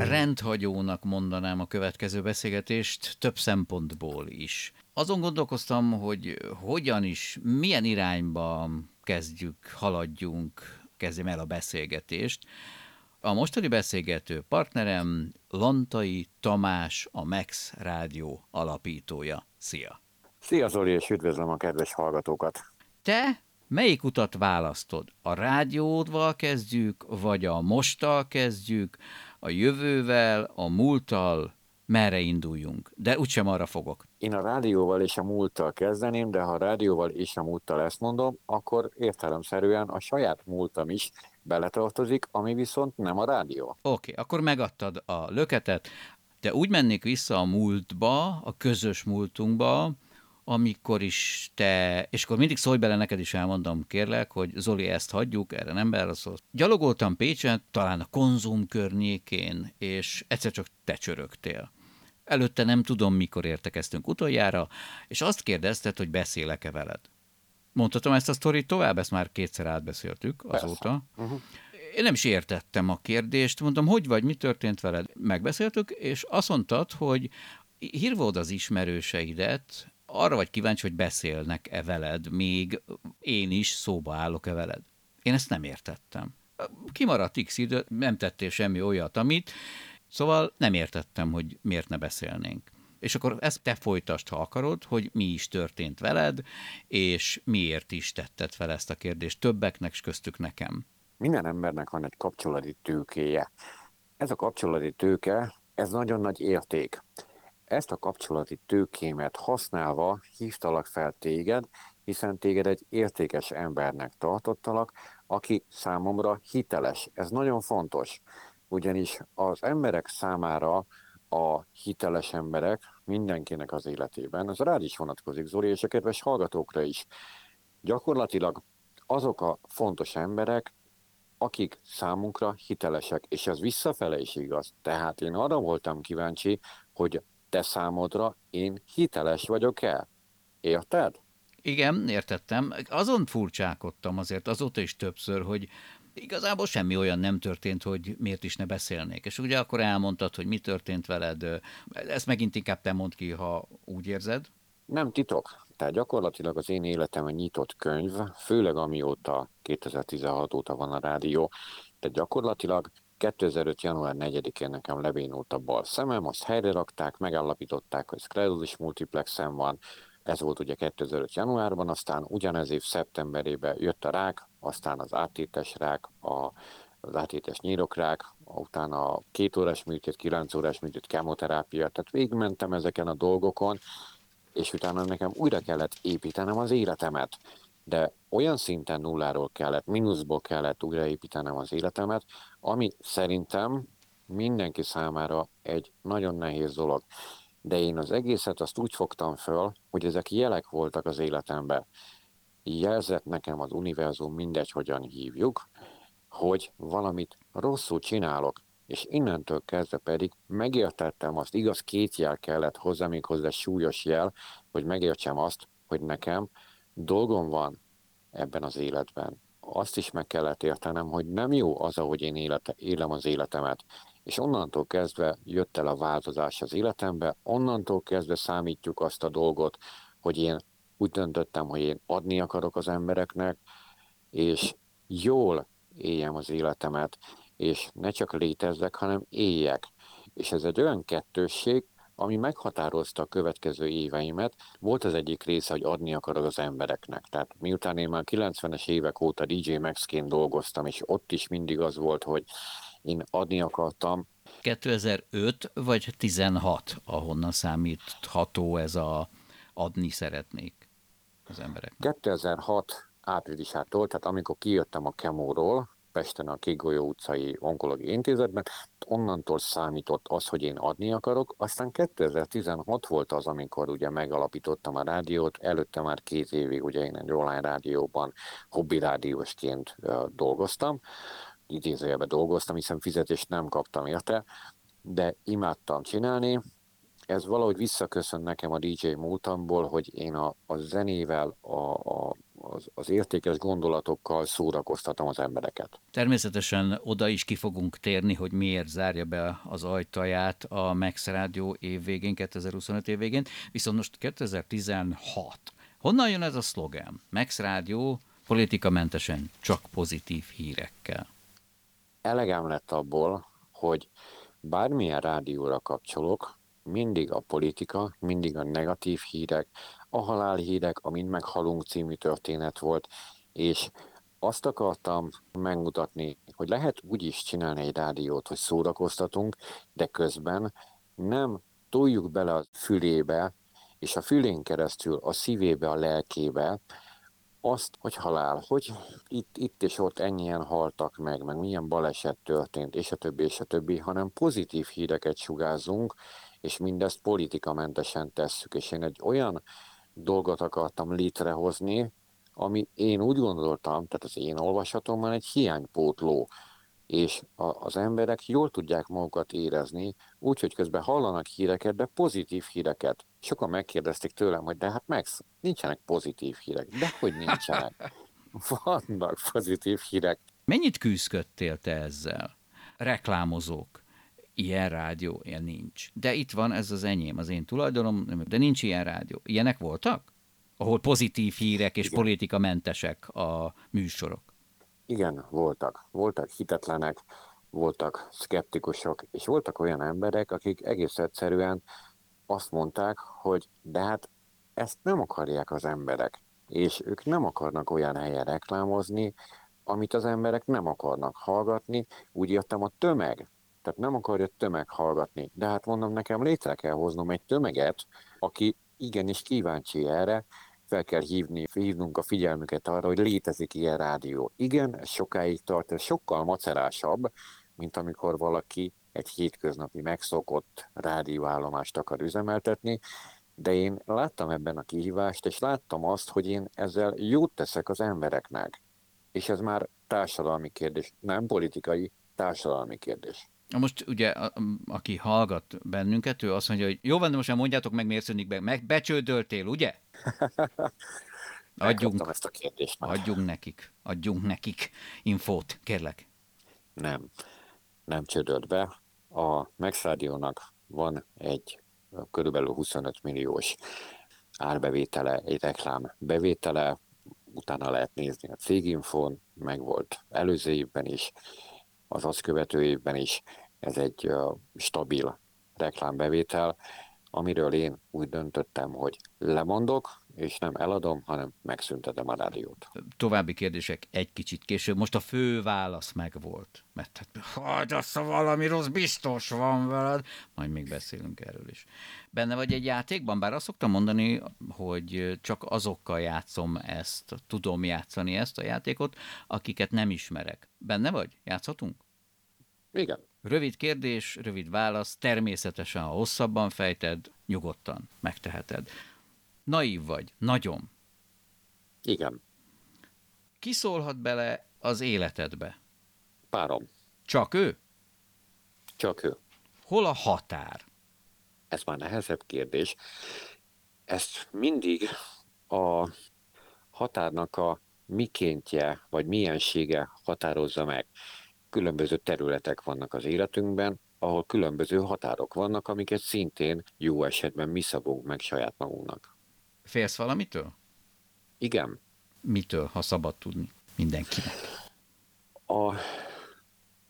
Rendhagyónak mondanám a következő beszélgetést több szempontból is. Azon gondolkoztam, hogy hogyan is, milyen irányba kezdjük, haladjunk, kezdjem el a beszélgetést. A mostani beszélgető partnerem Lantai Tamás, a Max Rádió alapítója. Szia! Szia Zoli, és üdvözlöm a kedves hallgatókat! Te melyik utat választod? A rádióval kezdjük, vagy a mosttal kezdjük, a jövővel, a múlttal, merre induljunk? De úgysem arra fogok. Én a rádióval és a múlttal kezdeném, de ha a rádióval és a múlttal ezt mondom, akkor értelemszerűen a saját múltam is beletartozik, ami viszont nem a rádió. Oké, okay, akkor megadtad a löketet, de úgy mennék vissza a múltba, a közös múltunkba, amikor is te, és akkor mindig szólj bele, neked is elmondom, kérlek, hogy Zoli, ezt hagyjuk, erre nem válaszolt. Gyalogoltam Pécset, talán a konzum környékén, és egyszer csak te csörögtél. Előtte nem tudom, mikor értekeztünk utoljára, és azt kérdezted, hogy beszélek-e veled. Mondhatom ezt a sztorit tovább, ezt már kétszer átbeszéltük azóta. Uh-huh. Én nem is értettem a kérdést, mondom, hogy vagy, mi történt veled? Megbeszéltük, és azt mondtad, hogy hírvód az ismerőseidet, arra vagy kíváncsi, hogy beszélnek-e veled, még én is szóba állok-e veled. Én ezt nem értettem. Kimaradt x idő, nem tettél semmi olyat, amit, szóval nem értettem, hogy miért ne beszélnénk. És akkor ezt te folytasd, ha akarod, hogy mi is történt veled, és miért is tetted fel ezt a kérdést többeknek, és köztük nekem. Minden embernek van egy kapcsolati tőkéje. Ez a kapcsolati tőke, ez nagyon nagy érték. Ezt a kapcsolati tőkémet használva hívtalak fel téged, hiszen téged egy értékes embernek tartottalak, aki számomra hiteles. Ez nagyon fontos, ugyanis az emberek számára a hiteles emberek mindenkinek az életében, ez rád is vonatkozik, Zoli, és a kedves hallgatókra is. Gyakorlatilag azok a fontos emberek, akik számunkra hitelesek, és ez visszafele is igaz. Tehát én arra voltam kíváncsi, hogy te számodra én hiteles vagyok-e? Érted? Igen, értettem. Azon furcsákodtam azért azóta is többször, hogy igazából semmi olyan nem történt, hogy miért is ne beszélnék. És ugye akkor elmondtad, hogy mi történt veled. Ezt megint inkább te mondd ki, ha úgy érzed. Nem titok. Tehát gyakorlatilag az én életem egy nyitott könyv, főleg amióta 2016 óta van a rádió. Tehát gyakorlatilag 2005. január 4-én nekem lebénult a bal szemem, azt helyre rakták, megállapították, hogy szklerózis multiplexem van, ez volt ugye 2005. januárban, aztán ugyanez év szeptemberében jött a rák, aztán az átétes rák, a, az átétes nyírokrák, utána a két órás műtét, kilenc órás műtét, kemoterápia, tehát végigmentem ezeken a dolgokon, és utána nekem újra kellett építenem az életemet. De olyan szinten nulláról kellett, mínuszból kellett újraépítenem az életemet, ami szerintem mindenki számára egy nagyon nehéz dolog. De én az egészet azt úgy fogtam föl, hogy ezek jelek voltak az életemben. Jelzett nekem az univerzum, mindegy, hogyan hívjuk, hogy valamit rosszul csinálok, és innentől kezdve pedig megértettem azt, igaz, két jel kellett hozzá, még hozzá súlyos jel, hogy megértsem azt, hogy nekem dolgom van ebben az életben. Azt is meg kellett értenem, hogy nem jó az, ahogy én élete, élem az életemet. És onnantól kezdve jött el a változás az életembe, onnantól kezdve számítjuk azt a dolgot, hogy én úgy döntöttem, hogy én adni akarok az embereknek, és jól éljem az életemet, és ne csak létezzek, hanem éljek. És ez egy olyan kettősség, ami meghatározta a következő éveimet, volt az egyik része, hogy adni akarok az embereknek. Tehát miután én már 90-es évek óta DJ Maxként dolgoztam, és ott is mindig az volt, hogy én adni akartam. 2005 vagy 16, ahonnan számítható ez a adni szeretnék az emberek? 2006 áprilisától, tehát amikor kijöttem a kemóról, Pesten a Kigolyó utcai onkológiai intézetben, onnantól számított az, hogy én adni akarok, aztán 2016 volt az, amikor ugye megalapítottam a rádiót, előtte már két évig ugye én egy online rádióban hobbi rádiósként dolgoztam, idézőjelben dolgoztam, hiszen fizetést nem kaptam érte, de imádtam csinálni, ez valahogy visszaköszön nekem a DJ múltamból, hogy én a, a zenével, a, a, az, az értékes gondolatokkal szórakoztatom az embereket. Természetesen oda is ki fogunk térni, hogy miért zárja be az ajtaját a Max Rádió évvégén, 2025 évvégén, viszont most 2016. Honnan jön ez a szlogen? Max Rádió politikamentesen, csak pozitív hírekkel. Elegem lett abból, hogy bármilyen rádióra kapcsolok, mindig a politika, mindig a negatív hírek, a halálhírek, a Mind meghalunk című történet volt, és azt akartam megmutatni, hogy lehet úgy is csinálni egy rádiót, hogy szórakoztatunk, de közben nem toljuk bele a fülébe, és a fülén keresztül a szívébe, a lelkébe azt, hogy halál, hogy itt, itt és ott ennyien haltak meg, meg milyen baleset történt, és a többi, és a többi, hanem pozitív híreket sugázzunk, és mindezt politikamentesen tesszük. És én egy olyan dolgot akartam létrehozni, ami én úgy gondoltam, tehát az én olvasatomban egy hiánypótló, és a, az emberek jól tudják magukat érezni, úgyhogy közben hallanak híreket, de pozitív híreket. Sokan megkérdezték tőlem, hogy de hát Max, nincsenek pozitív hírek. De hogy nincsenek? Vannak pozitív hírek. Mennyit küzdködtél te ezzel? Reklámozók, ilyen rádió, ilyen nincs. De itt van, ez az enyém, az én tulajdonom, de nincs ilyen rádió. Ilyenek voltak? Ahol pozitív hírek és Igen. politikamentesek a műsorok. Igen, voltak. Voltak hitetlenek, voltak szkeptikusok, és voltak olyan emberek, akik egész egyszerűen azt mondták, hogy de hát ezt nem akarják az emberek, és ők nem akarnak olyan helyen reklámozni, amit az emberek nem akarnak hallgatni, úgy írtam a tömeg tehát nem akarja tömeg hallgatni. De hát mondom, nekem létre kell hoznom egy tömeget, aki igenis kíváncsi erre, fel kell hívni, hívnunk a figyelmüket arra, hogy létezik ilyen rádió. Igen, ez sokáig tart, ez sokkal macerásabb, mint amikor valaki egy hétköznapi megszokott rádióállomást akar üzemeltetni, de én láttam ebben a kihívást, és láttam azt, hogy én ezzel jót teszek az embereknek. És ez már társadalmi kérdés, nem politikai, társadalmi kérdés. Most ugye, a, aki hallgat bennünket, ő azt mondja, hogy jó van, de most már mondjátok meg, miért szűnik be. Meg becsődöltél, ugye? Adjunk, ezt a kérdést már. adjunk nekik, adjunk nekik infót, kérlek. Nem, nem csődölt be. A Max van egy körülbelül 25 milliós árbevétele, egy reklám bevétele, utána lehet nézni a céginfón, meg volt előző évben is, az azt követő évben is ez egy stabil reklámbevétel, amiről én úgy döntöttem, hogy lemondok, és nem eladom, hanem megszüntetem a rádiót. További kérdések egy kicsit később. Most a fő válasz megvolt. Mert hogy azt a valami rossz biztos van veled. Majd még beszélünk erről is. Benne vagy egy játékban? Bár azt szoktam mondani, hogy csak azokkal játszom ezt, tudom játszani ezt a játékot, akiket nem ismerek. Benne vagy? Játszhatunk? Igen. Rövid kérdés, rövid válasz, természetesen, ha hosszabban fejted, nyugodtan megteheted. Naív vagy, nagyon. Igen. Ki szólhat bele az életedbe? Párom. Csak ő? Csak ő. Hol a határ? Ez már nehezebb kérdés. Ezt mindig a határnak a mikéntje, vagy miensége határozza meg különböző területek vannak az életünkben, ahol különböző határok vannak, amiket szintén jó esetben mi szabunk meg saját magunknak. Félsz valamitől? Igen. Mitől, ha szabad tudni mindenkinek? A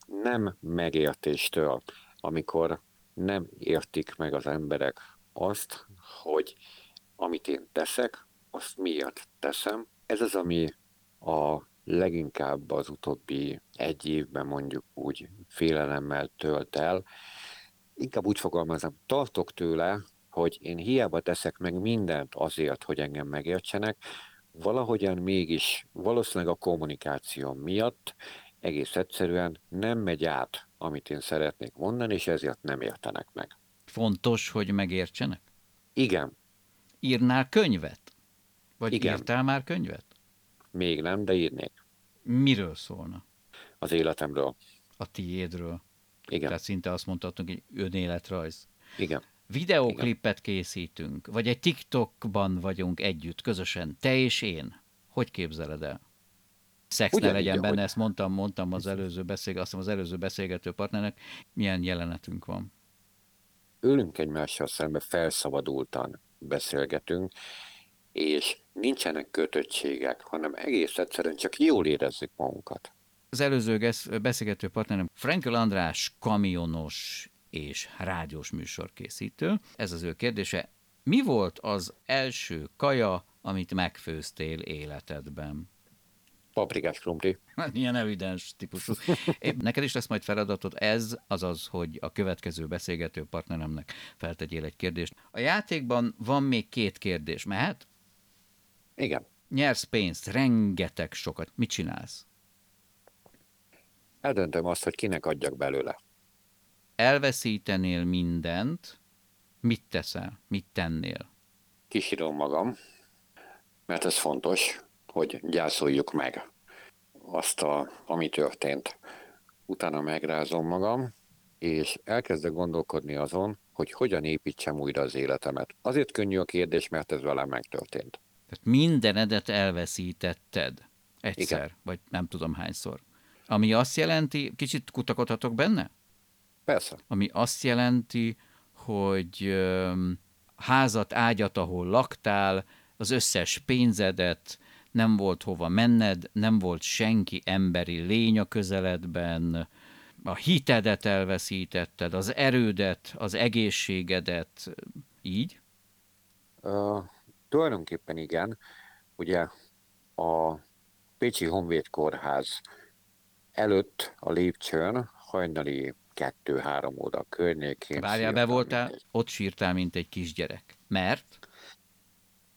nem megértéstől, amikor nem értik meg az emberek azt, hogy amit én teszek, azt miért teszem. Ez az, ami a leginkább az utóbbi egy évben mondjuk úgy félelemmel tölt el. Inkább úgy fogalmazom, tartok tőle, hogy én hiába teszek meg mindent azért, hogy engem megértsenek, valahogyan mégis valószínűleg a kommunikáció miatt egész egyszerűen nem megy át, amit én szeretnék mondani, és ezért nem értenek meg. Fontos, hogy megértsenek? Igen, Írnál könyvet? Vagy Igen. írtál már könyvet? még nem, de írnék Miről szólna? az életemről. A tiédről. Igen, Tehát szinte azt mondhatunk, hogy önéletrajz. igen. Videóklipet készítünk, vagy egy TikTokban vagyunk együtt, közösen, te és én. Hogy képzeled el? Szex ne legyen ahogy- benne, ezt mondtam, mondtam az előző beszélg, azt az előző beszélgető partnernek, milyen jelenetünk van. Ülünk egymással szembe, felszabadultan beszélgetünk, és nincsenek kötöttségek, hanem egész egyszerűen csak jól érezzük magunkat. Az előző beszélgető partnerem Frankel András kamionos és rádiós műsorkészítő. Ez az ő kérdése. Mi volt az első kaja, amit megfőztél életedben? Paprikás krumpli. Ilyen evidens típusú. Neked is lesz majd feladatod ez, azaz, hogy a következő beszélgető partneremnek feltegyél egy kérdést. A játékban van még két kérdés. Mehet? Igen. Nyersz pénzt, rengeteg sokat. Mit csinálsz? Eldöntöm azt, hogy kinek adjak belőle. Elveszítenél mindent, mit teszel? Mit tennél? Kisírom magam, mert ez fontos, hogy gyászoljuk meg azt, a, ami történt. Utána megrázom magam, és elkezdek gondolkodni azon, hogy hogyan építsem újra az életemet. Azért könnyű a kérdés, mert ez velem megtörtént. Tehát mindenedet elveszítetted. Egyszer, Igen. vagy nem tudom hányszor. Ami azt jelenti, kicsit kutakodhatok benne? Persze. Ami azt jelenti, hogy házat, ágyat, ahol laktál, az összes pénzedet, nem volt hova menned, nem volt senki emberi lény a közeledben, a hitedet elveszítetted, az erődet, az egészségedet, így? Uh, tulajdonképpen igen. Ugye a Pécsi Honvéd Kórház előtt a lépcsőn hajnali kettő-három óra környékén. Várjál, be voltál, egy- ott sírtál, mint egy kisgyerek. Mert?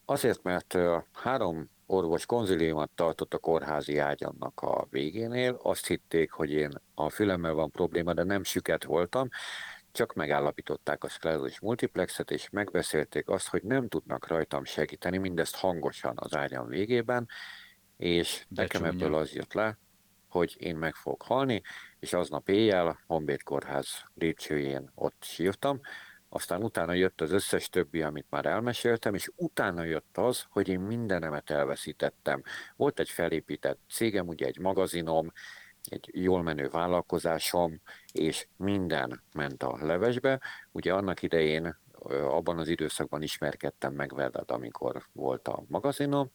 Azért, mert három orvos konziliumot tartott a kórházi ágyamnak a végénél. Azt hitték, hogy én a fülemmel van probléma, de nem süket voltam. Csak megállapították a szklerózis multiplexet, és megbeszélték azt, hogy nem tudnak rajtam segíteni, mindezt hangosan az ágyam végében, és De nekem csúnya. ebből az jött le, hogy én meg fogok halni, és aznap éjjel Honvéd Kórház lépcsőjén ott sírtam, aztán utána jött az összes többi, amit már elmeséltem, és utána jött az, hogy én mindenemet elveszítettem. Volt egy felépített cégem, ugye egy magazinom, egy jól menő vállalkozásom, és minden ment a levesbe. Ugye annak idején abban az időszakban ismerkedtem meg veled, amikor volt a magazinom,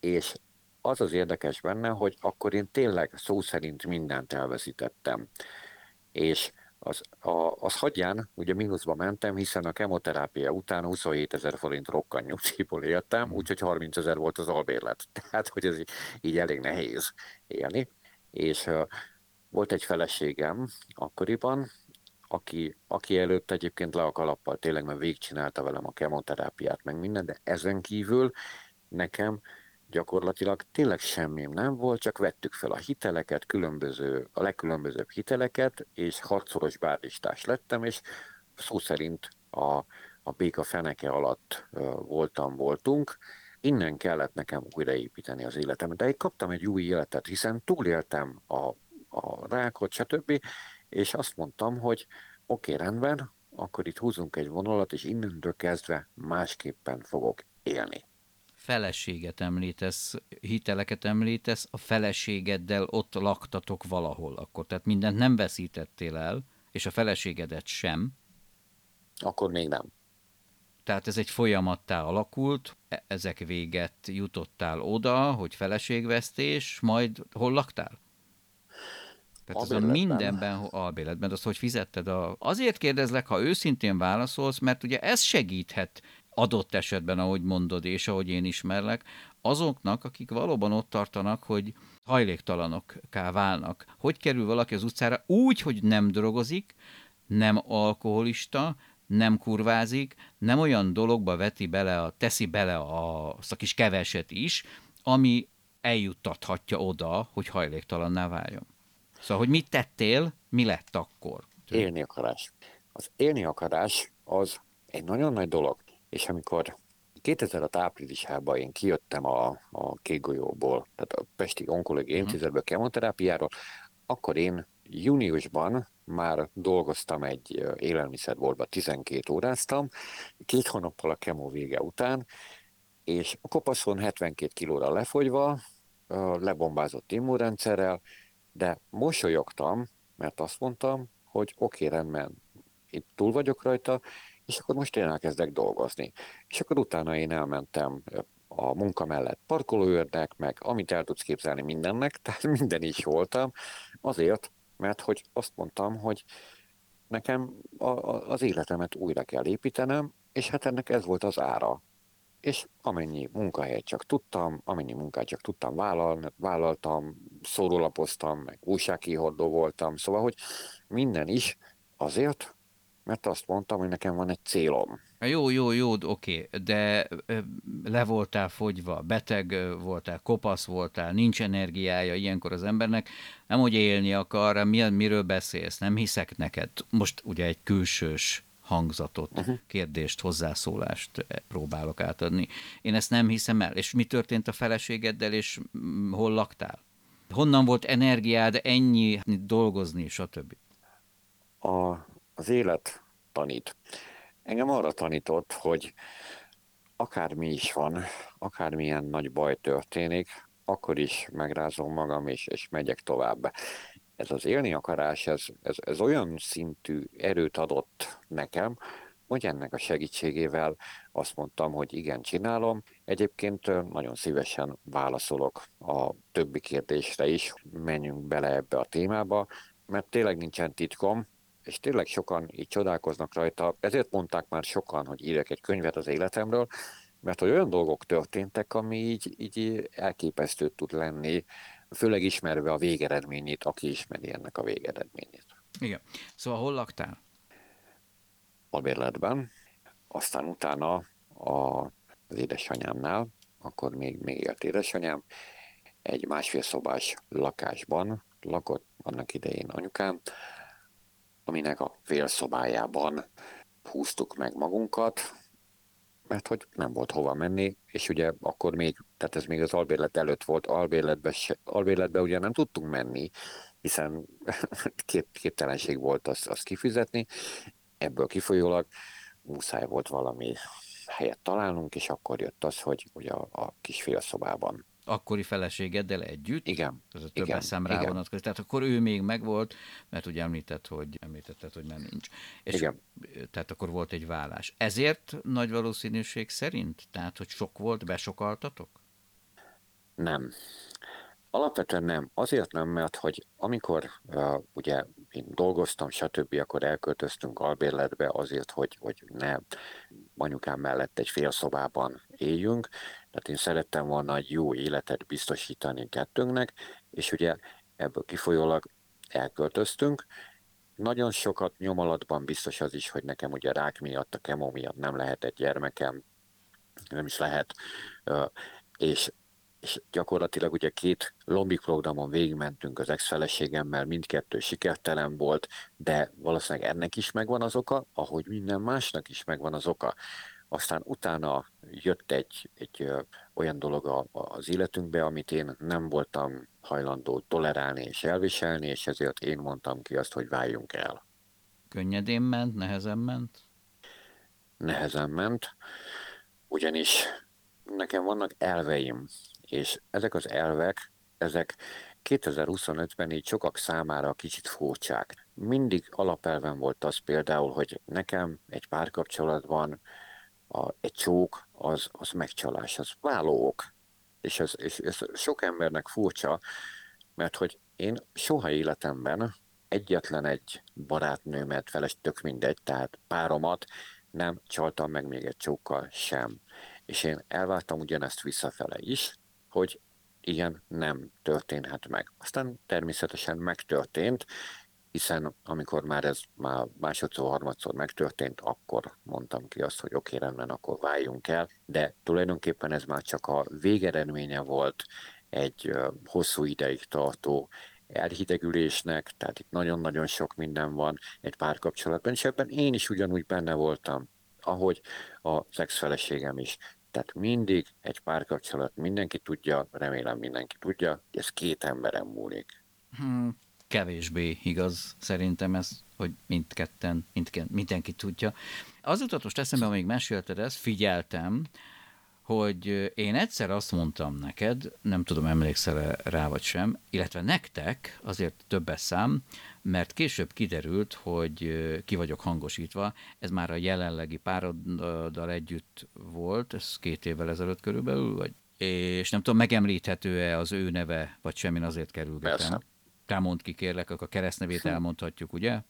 és az az érdekes benne, hogy akkor én tényleg szó szerint mindent elveszítettem. És az, a, az hagyján, ugye mínuszba mentem, hiszen a kemoterápia után 27 ezer forint rokkan nyugdíjból éltem, úgyhogy 30 ezer volt az albérlet. Tehát, hogy ez így, így elég nehéz élni. És volt egy feleségem akkoriban, aki, aki előtt egyébként le a kalappal tényleg, mert végigcsinálta velem a kemoterápiát, meg minden, de ezen kívül nekem gyakorlatilag tényleg semmim nem volt, csak vettük fel a hiteleket, különböző, a legkülönbözőbb hiteleket, és harcolos báristás lettem, és szó szerint a, a béka feneke alatt voltam, voltunk. Innen kellett nekem újraépíteni az életemet, de én kaptam egy új életet, hiszen túléltem a, a rákot, stb., és azt mondtam, hogy oké, okay, rendben, akkor itt húzunk egy vonalat, és innentől kezdve másképpen fogok élni Feleséget említesz, hiteleket említesz, a feleségeddel ott laktatok valahol akkor. Tehát mindent nem veszítettél el, és a feleségedet sem. Akkor még nem. Tehát ez egy folyamattá alakult, e- ezek véget jutottál oda, hogy feleségvesztés, majd hol laktál? Tehát az a Albérletben. mindenben, albéletben, azt hogy fizetted? A... Azért kérdezlek, ha őszintén válaszolsz, mert ugye ez segíthet adott esetben, ahogy mondod, és ahogy én ismerlek, azoknak, akik valóban ott tartanak, hogy hajléktalanokká válnak. Hogy kerül valaki az utcára úgy, hogy nem drogozik, nem alkoholista, nem kurvázik, nem olyan dologba veti bele, a, teszi bele a, azt a kis keveset is, ami eljuttathatja oda, hogy hajléktalanná váljon. Szóval, hogy mit tettél, mi lett akkor? Élni akarás. Az élni akarás az egy nagyon nagy dolog, és amikor 2005 áprilisában én kijöttem a, a kékgolyóból, tehát a Pesti Onkológiai mhm. Intézetből kemoterápiáról, akkor én júniusban már dolgoztam egy élelmiszerboltba, 12 óráztam, két hónappal a kemó vége után, és a kopaszon 72 kilóra lefogyva, lebombázott immunrendszerrel, de mosolyogtam, mert azt mondtam, hogy oké, okay, rendben, itt túl vagyok rajta, és akkor most én elkezdek dolgozni. És akkor utána én elmentem a munka mellett parkolóőrnek, meg amit el tudsz képzelni mindennek, tehát minden is voltam, azért, mert hogy azt mondtam, hogy nekem a, a, az életemet újra kell építenem, és hát ennek ez volt az ára. És amennyi munkahelyet csak tudtam, amennyi munkát csak tudtam vállalni, vállaltam, szórólapoztam, meg újságkihordó voltam, szóval, hogy minden is azért, mert azt mondtam, hogy nekem van egy célom. Jó, jó, jó, oké, de le voltál fogyva, beteg voltál, kopasz voltál, nincs energiája ilyenkor az embernek, nem hogy élni akar, mi, miről beszélsz, nem hiszek neked. Most ugye egy külsős hangzatot, uh-huh. kérdést, hozzászólást próbálok átadni. Én ezt nem hiszem el. És mi történt a feleségeddel, és hol laktál? Honnan volt energiád ennyi dolgozni, stb.? A az élet tanít. Engem arra tanított, hogy akármi is van, akármilyen nagy baj történik, akkor is megrázom magam, és, és megyek tovább. Ez az élni akarás, ez, ez, ez olyan szintű erőt adott nekem, hogy ennek a segítségével azt mondtam, hogy igen, csinálom. Egyébként nagyon szívesen válaszolok a többi kérdésre is, menjünk bele ebbe a témába, mert tényleg nincsen titkom, és tényleg sokan így csodálkoznak rajta, ezért mondták már sokan, hogy írjak egy könyvet az életemről, mert hogy olyan dolgok történtek, ami így, így elképesztő tud lenni, főleg ismerve a végeredményét, aki ismeri ennek a végeredményét. Igen. Szóval hol laktál? Albérletben, aztán utána a, az édesanyámnál, akkor még, még élt édesanyám, egy másfél szobás lakásban lakott annak idején anyukám, aminek a félszobájában húztuk meg magunkat, mert hogy nem volt hova menni, és ugye akkor még, tehát ez még az albérlet előtt volt, albérletbe, se, albérletbe ugye nem tudtunk menni, hiszen kép, képtelenség volt azt, azt kifizetni, ebből kifolyólag muszáj volt valami helyet találnunk, és akkor jött az, hogy ugye a, a kis félszobában akkori feleségeddel együtt. Igen. Ez a több igen, eszem rá vonatkozik. Tehát akkor ő még megvolt, mert ugye említett, hogy, említetted, hogy már nincs. És igen. Tehát akkor volt egy vállás. Ezért nagy valószínűség szerint? Tehát, hogy sok volt, besokaltatok? Nem. Alapvetően nem. Azért nem, mert hogy amikor uh, ugye én dolgoztam, stb., akkor elköltöztünk albérletbe azért, hogy, hogy ne anyukám mellett egy fél szobában éljünk. Tehát én szerettem volna egy jó életet biztosítani kettőnknek, és ugye ebből kifolyólag elköltöztünk. Nagyon sokat nyom alattban biztos az is, hogy nekem ugye rák miatt, a kemó miatt nem egy gyermekem, nem is lehet, és és gyakorlatilag ugye két lombik programon végigmentünk az ex-feleségemmel, mindkettő sikertelen volt, de valószínűleg ennek is megvan az oka, ahogy minden másnak is megvan az oka. Aztán utána jött egy, egy ö, olyan dolog a, az életünkbe, amit én nem voltam hajlandó tolerálni és elviselni, és ezért én mondtam ki azt, hogy váljunk el. Könnyedén ment, nehezen ment? Nehezen ment, ugyanis nekem vannak elveim, és ezek az elvek, ezek 2025-ben így sokak számára kicsit furcsák. Mindig alapelven volt az például, hogy nekem egy párkapcsolatban a, egy csók az, az megcsalás, az válók. És ez, és ez sok embernek furcsa, mert hogy én soha életemben egyetlen egy barátnőmet, feles tök mindegy, tehát páromat nem csaltam meg még egy csókkal sem. És én elváltam ugyanezt visszafele is, hogy ilyen nem történhet meg. Aztán természetesen megtörtént, hiszen amikor már ez már másodszor, harmadszor megtörtént, akkor mondtam ki azt, hogy oké, okay, rendben, akkor váljunk el, de tulajdonképpen ez már csak a végeredménye volt egy hosszú ideig tartó elhidegülésnek, tehát itt nagyon-nagyon sok minden van egy párkapcsolatban, és ebben én is ugyanúgy benne voltam, ahogy a szexfeleségem is. Tehát mindig egy párkapcsolat, mindenki tudja, remélem mindenki tudja, ez két emberen múlik. Hmm, kevésbé igaz szerintem ez, hogy mindketten, mindketten mindenki tudja. Az jutott most eszembe, amíg mesélted ezt, figyeltem, hogy én egyszer azt mondtam neked, nem tudom, emlékszel rá vagy sem, illetve nektek, azért többes szám, mert később kiderült, hogy ki vagyok hangosítva, ez már a jelenlegi pároddal együtt volt, ez két évvel ezelőtt körülbelül, vagy és nem tudom, megemlíthető-e az ő neve, vagy semmi azért kerülgetem. Persze. Te mondd ki, kérlek, akkor a keresztnevét elmondhatjuk, ugye?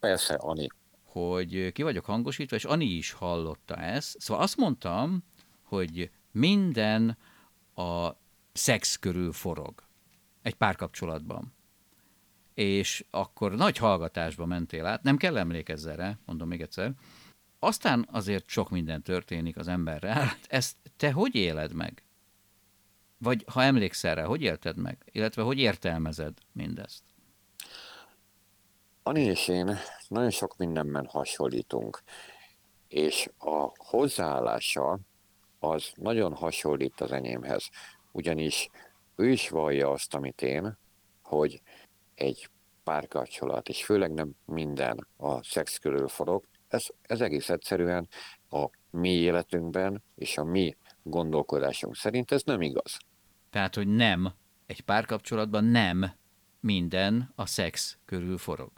Persze, Ani. Hogy ki vagyok hangosítva, és Ani is hallotta ezt. Szóval azt mondtam, hogy minden a szex körül forog egy párkapcsolatban. És akkor nagy hallgatásba mentél át, nem kell emlékezz erre, mondom még egyszer, aztán azért sok minden történik az emberrel. Ezt te hogy éled meg? Vagy ha emlékszel rá, hogy élted meg? Illetve hogy értelmezed mindezt? Ani és én nagyon sok mindenben hasonlítunk, és a hozzáállása az nagyon hasonlít az enyémhez. Ugyanis ő is vallja azt, amit én, hogy egy párkapcsolat, és főleg nem minden a szex körül forog, ez, ez egész egyszerűen a mi életünkben és a mi gondolkodásunk szerint ez nem igaz. Tehát, hogy nem, egy párkapcsolatban nem minden a szex körül forog.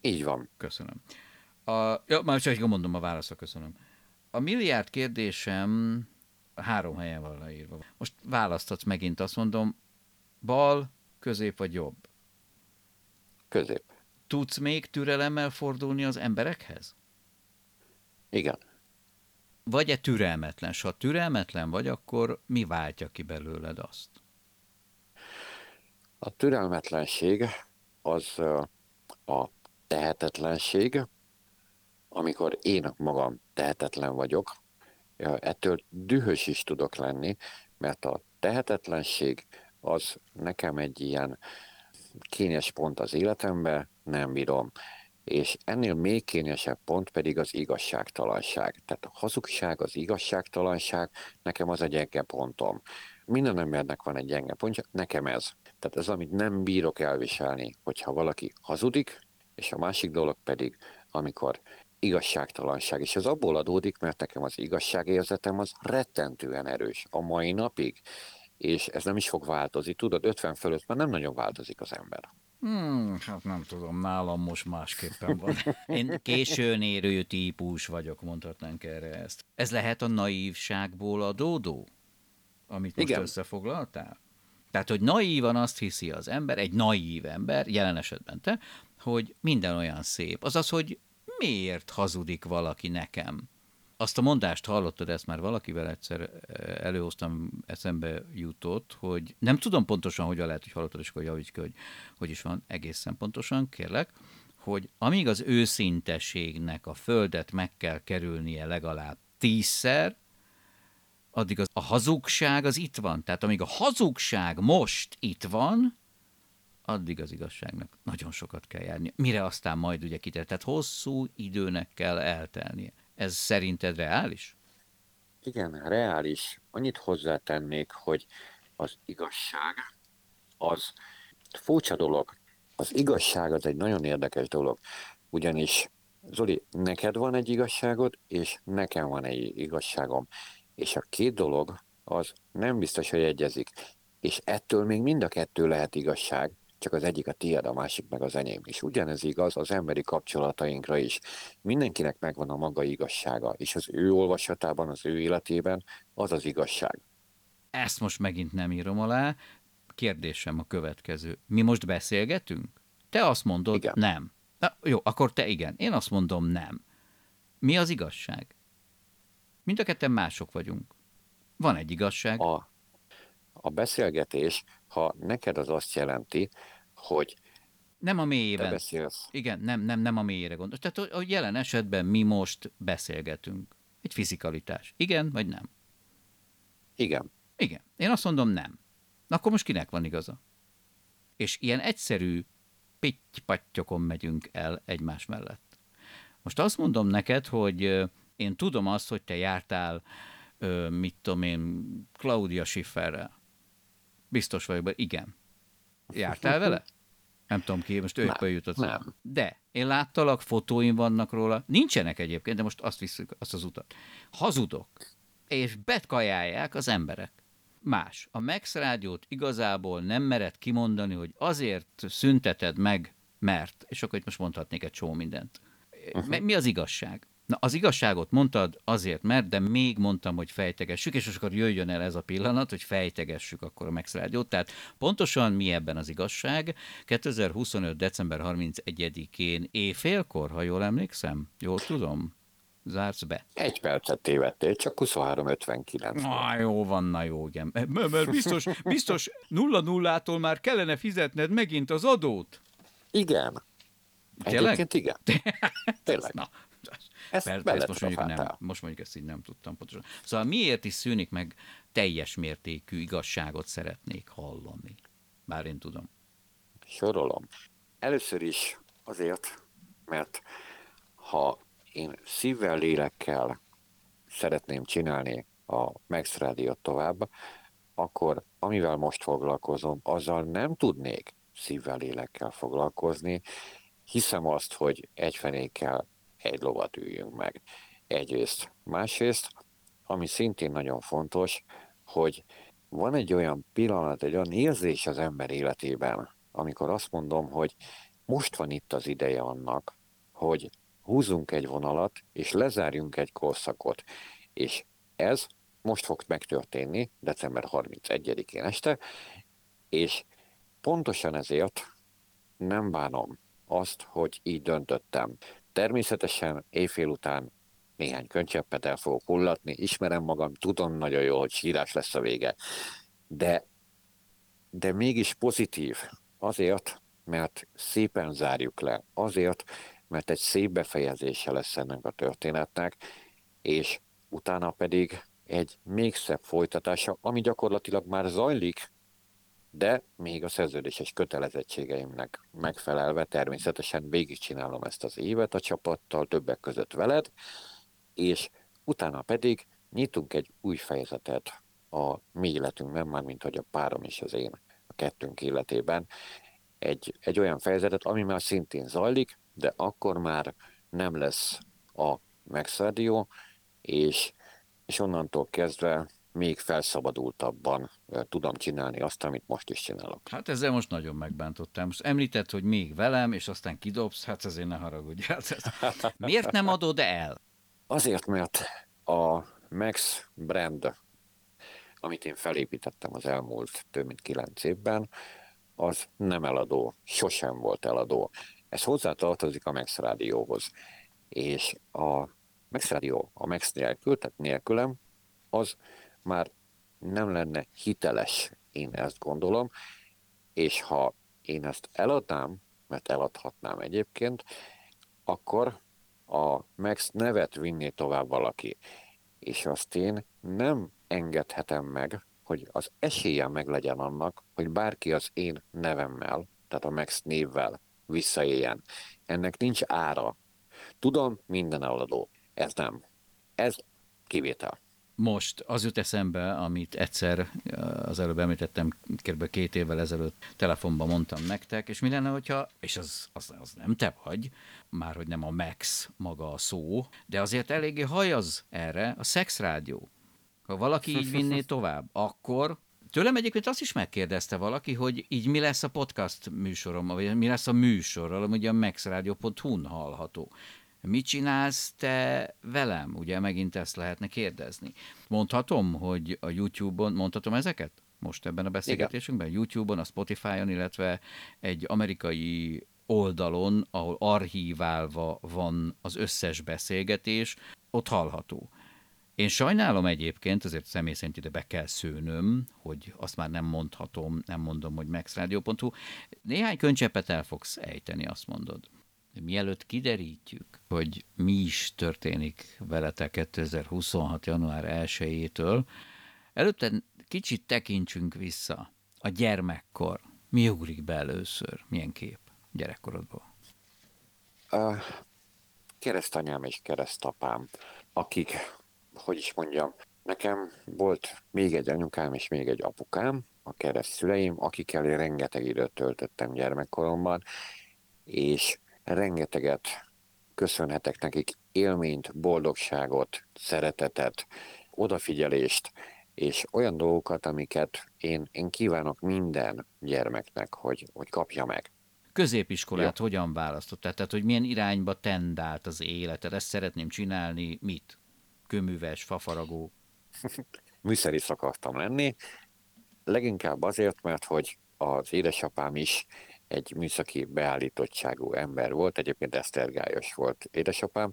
Így van. Köszönöm. A, ja, már csak mondom a válaszra, köszönöm. A milliárd kérdésem három helyen van leírva. Most választatsz megint, azt mondom, bal, közép vagy jobb? Közép. Tudsz még türelemmel fordulni az emberekhez? Igen. Vagy-e türelmetlen? S ha türelmetlen vagy, akkor mi váltja ki belőled azt? A türelmetlenség az a tehetetlenség, amikor én magam tehetetlen vagyok, ettől dühös is tudok lenni, mert a tehetetlenség az nekem egy ilyen kényes pont az életemben, nem bírom. És ennél még kényesebb pont pedig az igazságtalanság. Tehát a hazugság, az igazságtalanság, nekem az egy gyenge pontom. Minden embernek van egy gyenge pontja, nekem ez. Tehát ez, amit nem bírok elviselni, hogyha valaki hazudik, és a másik dolog pedig, amikor igazságtalanság, és ez abból adódik, mert nekem az igazságérzetem az rettentően erős a mai napig, és ez nem is fog változni. Tudod, 50 fölött már nem nagyon változik az ember. Hmm, hát nem tudom, nálam most másképpen van. Én későn érő típus vagyok, mondhatnánk erre ezt. Ez lehet a naívságból adódó, amit most Igen. összefoglaltál? Tehát, hogy naívan azt hiszi az ember, egy naív ember, jelen esetben te, hogy minden olyan szép. Azaz, hogy miért hazudik valaki nekem? Azt a mondást hallottad, ezt már valakivel egyszer eh, előhoztam, eszembe jutott, hogy nem tudom pontosan, hogy lehet, hogy hallottad, és akkor javíts ki, hogy hogy is van egészen pontosan, kérlek, hogy amíg az őszintességnek a földet meg kell kerülnie legalább tízszer, addig az, a hazugság az itt van. Tehát amíg a hazugság most itt van, addig az igazságnak nagyon sokat kell járni. Mire aztán majd ugye kiter, tehát hosszú időnek kell eltelnie. Ez szerinted reális? Igen, reális. Annyit hozzátennék, hogy az igazság az furcsa dolog. Az igazság az egy nagyon érdekes dolog, ugyanis Zoli, neked van egy igazságod, és nekem van egy igazságom. És a két dolog az nem biztos, hogy egyezik. És ettől még mind a kettő lehet igazság, csak az egyik a tiéd, a másik meg az enyém. És ugyanez igaz az emberi kapcsolatainkra is. Mindenkinek megvan a maga igazsága, és az ő olvasatában, az ő életében az az igazság. Ezt most megint nem írom alá. Kérdésem a következő. Mi most beszélgetünk? Te azt mondod, igen. nem. Na, jó, akkor te igen. Én azt mondom, nem. Mi az igazság? Mind a ketten mások vagyunk. Van egy igazság. A, a beszélgetés ha neked az azt jelenti, hogy nem a mélyében. beszélsz. Igen, nem, nem, nem a mélyére gondolsz. Tehát, hogy jelen esetben mi most beszélgetünk. Egy fizikalitás. Igen, vagy nem? Igen. Igen. Én azt mondom nem. Na akkor most kinek van igaza? És ilyen egyszerű pitty megyünk el egymás mellett. Most azt mondom neked, hogy én tudom azt, hogy te jártál, mit tudom én, Claudia Schifferrel. Biztos vagyok, igen. Jártál vele? Nem tudom ki, most ők jutott. Nem. De én láttalak, fotóim vannak róla. Nincsenek egyébként, de most azt visszük, azt az utat. Hazudok. És betkajálják az emberek. Más. A Max rádiót igazából nem mered kimondani, hogy azért szünteted meg, mert, és akkor itt most mondhatnék egy csomó mindent. Uh-huh. Mi az igazság? Na, az igazságot mondtad azért, mert, de még mondtam, hogy fejtegessük, és akkor jöjjön el ez a pillanat, hogy fejtegessük akkor a Max Rádiót. Tehát pontosan mi ebben az igazság? 2025. december 31-én éjfélkor, ha jól emlékszem, jól tudom, zársz be. Egy percet tévedtél, csak 23.59. Na, jó van, na jó, igen. Mert biztos, biztos nulla nullától már kellene fizetned megint az adót. Igen. Tényleg? Egyébként igen. Tényleg. Na, ezt, Mert ezt most, mondjuk nem, most mondjuk ezt így nem tudtam pontosan. Szóval miért is szűnik meg teljes mértékű igazságot szeretnék hallani? Bár én tudom. Sorolom. Először is azért, mert ha én szívvel, lélekkel szeretném csinálni a Max Rádiót tovább, akkor amivel most foglalkozom, azzal nem tudnék szívvel, lélekkel foglalkozni. Hiszem azt, hogy egyfenékkel egy lovat üljünk meg. Egyrészt. Másrészt, ami szintén nagyon fontos, hogy van egy olyan pillanat, egy olyan érzés az ember életében, amikor azt mondom, hogy most van itt az ideje annak, hogy húzunk egy vonalat, és lezárjunk egy korszakot. És ez most fog megtörténni, december 31-én este, és pontosan ezért nem bánom azt, hogy így döntöttem. Természetesen éjfél után néhány könycseppet el fogok hullatni, ismerem magam, tudom nagyon jól, hogy sírás lesz a vége, de, de mégis pozitív, azért, mert szépen zárjuk le, azért, mert egy szép befejezése lesz ennek a történetnek, és utána pedig egy még szebb folytatása, ami gyakorlatilag már zajlik, de még a szerződéses kötelezettségeimnek megfelelve természetesen végigcsinálom ezt az évet a csapattal, többek között veled, és utána pedig nyitunk egy új fejezetet a mi életünkben, már mint hogy a párom és az én, a kettőnk életében, egy, egy olyan fejezetet, ami már szintén zajlik, de akkor már nem lesz a Max és, és onnantól kezdve még felszabadultabban tudom csinálni azt, amit most is csinálok. Hát ezzel most nagyon megbántottam. Most említett, hogy még velem, és aztán kidobsz, hát ezért ne haragudj. Miért nem adod el? Azért, mert a Max brand, amit én felépítettem az elmúlt több mint kilenc évben, az nem eladó, sosem volt eladó. Ez hozzátartozik a Max Rádióhoz. És a Max Rádió a Max nélkül, tehát nélkülem, az már nem lenne hiteles, én ezt gondolom, és ha én ezt eladnám, mert eladhatnám egyébként, akkor a Max nevet vinné tovább valaki. És azt én nem engedhetem meg, hogy az esélye meg legyen annak, hogy bárki az én nevemmel, tehát a Max névvel visszaéljen. Ennek nincs ára. Tudom, minden eladó. Ez nem. Ez kivétel. Most az jut eszembe, amit egyszer az előbb említettem, kb. két évvel ezelőtt telefonban mondtam nektek, és mi lenne, hogyha, és az, az, az nem te vagy, már hogy nem a Max maga a szó, de azért eléggé hajaz erre a szexrádió. Ha valaki így vinné tovább, akkor Tőlem egyébként azt is megkérdezte valaki, hogy így mi lesz a podcast műsorom, vagy mi lesz a műsorral, ami ugye a maxradio.hu-n hallható. Mit csinálsz te velem? Ugye megint ezt lehetne kérdezni. Mondhatom, hogy a YouTube-on, mondhatom ezeket? Most ebben a beszélgetésünkben? YouTube-on, a Spotify-on, illetve egy amerikai oldalon, ahol archíválva van az összes beszélgetés, ott hallható. Én sajnálom egyébként, azért személy szerint ide be kell szőnöm, hogy azt már nem mondhatom, nem mondom, hogy maxradio.hu. Néhány könycsepet el fogsz ejteni, azt mondod. Mielőtt kiderítjük, hogy mi is történik veletek 2026. január 1-től, előtte kicsit tekintsünk vissza a gyermekkor Mi ugrik be először? Milyen kép gyerekkorodból? A keresztanyám és keresztapám, akik, hogy is mondjam, nekem volt még egy anyukám és még egy apukám, a kereszt szüleim, akikkel én rengeteg időt töltöttem gyermekkoromban, és rengeteget köszönhetek nekik élményt, boldogságot, szeretetet, odafigyelést, és olyan dolgokat, amiket én, én kívánok minden gyermeknek, hogy, hogy kapja meg. Középiskolát ja. hogyan választottál? Tehát, hogy milyen irányba tendált az életed? Ezt szeretném csinálni, mit? Köműves, fafaragó? Műszeri akartam lenni, leginkább azért, mert hogy az édesapám is egy műszaki beállítottságú ember volt, egyébként esztergályos volt édesapám,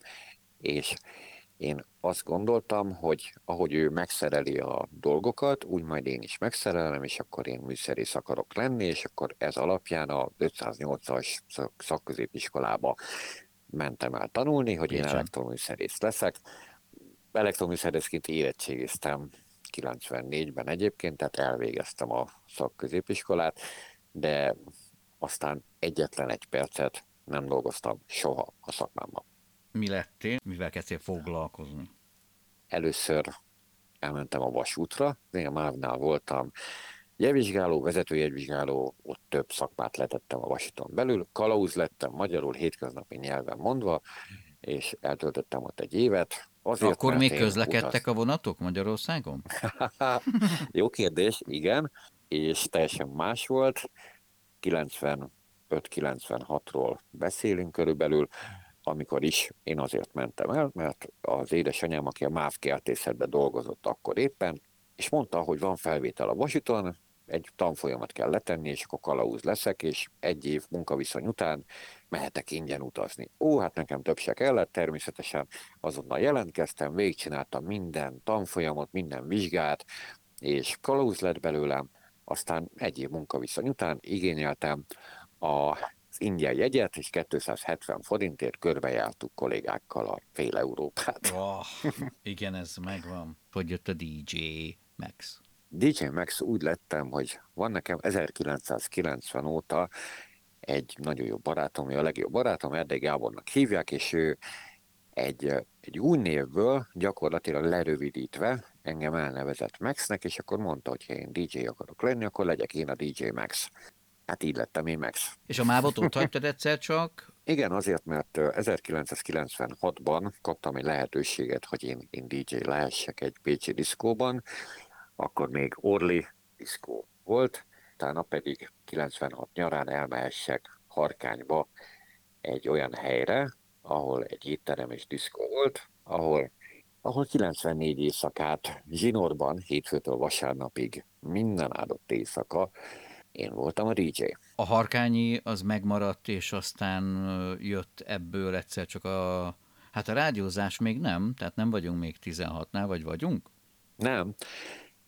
és én azt gondoltam, hogy ahogy ő megszereli a dolgokat, úgy majd én is megszerelem, és akkor én műszerész akarok lenni, és akkor ez alapján a 508-as szakközépiskolába mentem el tanulni, hogy én elektroműszerész leszek. Elektroműszerészként érettségiztem 94-ben egyébként, tehát elvégeztem a szakközépiskolát, de aztán egyetlen egy percet nem dolgoztam soha a szakmámban. Mi lettél? Mivel kezdtél foglalkozni? Először elmentem a vasútra, én MÁV-nál voltam jegyvizsgáló, vezetőjegyvizsgáló, ott több szakmát letettem a vasúton belül, kalauz lettem magyarul hétköznapi nyelven mondva, és eltöltöttem ott egy évet. Azért, Akkor még közlekedtek utaz... a vonatok Magyarországon? Jó kérdés, igen, és teljesen más volt. 95-96-ról beszélünk körülbelül, amikor is én azért mentem el, mert az édesanyám, aki a MÁV kertészetben dolgozott akkor éppen, és mondta, hogy van felvétel a Washington, egy tanfolyamat kell letenni, és akkor kalauz leszek, és egy év munkaviszony után mehetek ingyen utazni. Ó, hát nekem több se kellett, természetesen azonnal jelentkeztem, végigcsináltam minden tanfolyamot, minden vizsgát, és kalauz lett belőlem, aztán egy év munkaviszony után igényeltem a az ingyen jegyet, és 270 forintért körbejártuk kollégákkal a fél Európát. Oh, igen, ez megvan. Hogy jött a DJ Max? DJ Max úgy lettem, hogy van nekem 1990 óta egy nagyon jó barátom, a legjobb barátom, Erdei Gábornak hívják, és ő egy, egy új névből gyakorlatilag lerövidítve engem elnevezett Maxnek, és akkor mondta, hogy ha én DJ akarok lenni, akkor legyek én a DJ Max. Hát így lettem én Max. És a mávot ott hagytad egyszer csak? Igen, azért, mert 1996-ban kaptam egy lehetőséget, hogy én, én DJ lehessek egy pécsi diszkóban, akkor még Orli diszkó volt, utána pedig 96 nyarán elmehessek Harkányba egy olyan helyre, ahol egy étterem és diszkó volt, ahol, ahol 94 éjszakát zsinórban, hétfőtől vasárnapig minden áldott éjszaka én voltam a DJ. A harkányi az megmaradt, és aztán jött ebből egyszer csak a... Hát a rádiózás még nem, tehát nem vagyunk még 16-nál, vagy vagyunk? Nem,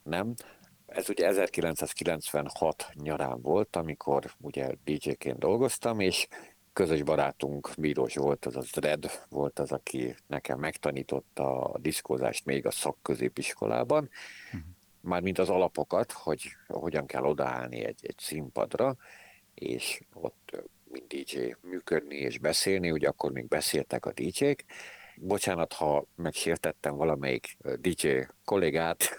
nem. Ez ugye 1996 nyarán volt, amikor ugye DJ-ként dolgoztam, és közös barátunk Bíró volt, az az Red volt az, aki nekem megtanította a diszkózást még a szakközépiskolában. Uh-huh mármint az alapokat, hogy hogyan kell odaállni egy, egy színpadra, és ott mint DJ működni és beszélni, ugye akkor még beszéltek a DJ-k. Bocsánat, ha megsértettem valamelyik DJ kollégát,